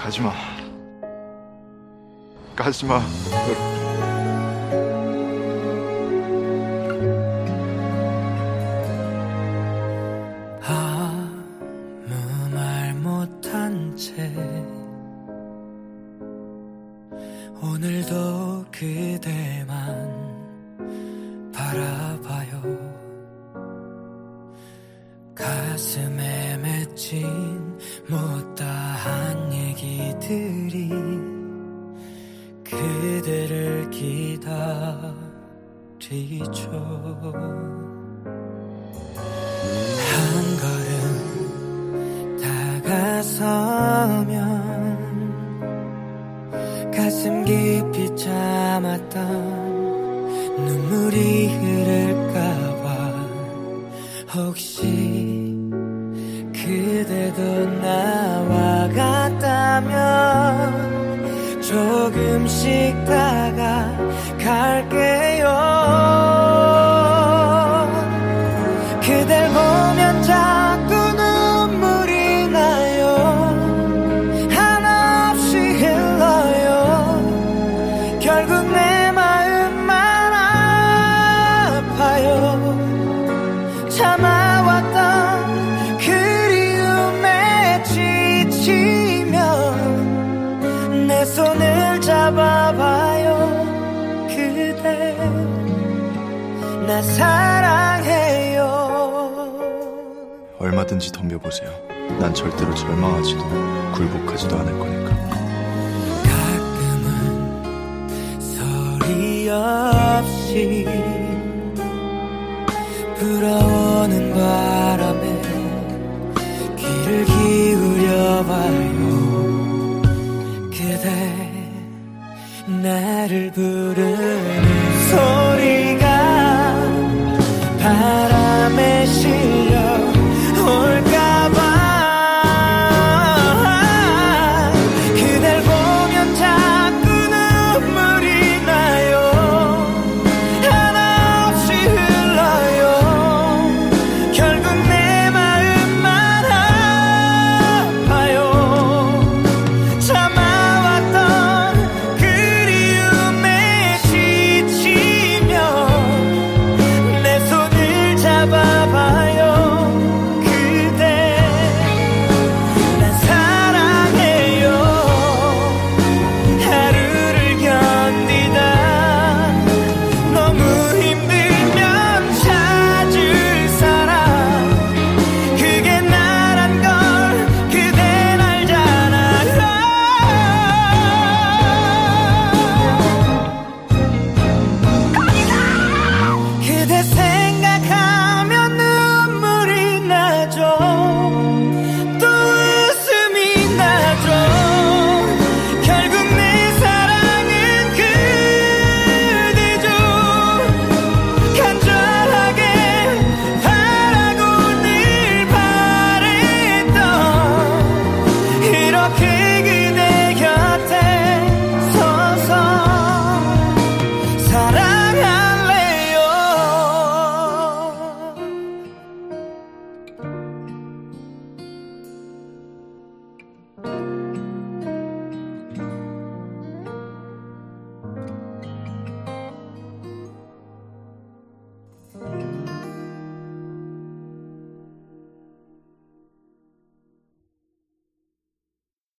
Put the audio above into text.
가지마. 가지마. 아무 말 못한 채 오늘도 그대만 바라봐요 가슴에 맺힌 못다한 얘기들이 그대를 기다리죠. 한 걸음 다가서면 가슴 깊이 참았던 눈물이 흐를까봐 혹시 그대도 나와 같다면 조금씩 다가갈게 잡아봐요 그대 나 사랑해요 얼마든지 덤벼보세요. 난 절대로 절망하지도 굴복하지도 않을 거니까. 가끔은 소리 없이 불어오는 바람에 귀를 기울여 봐요 나를 부르는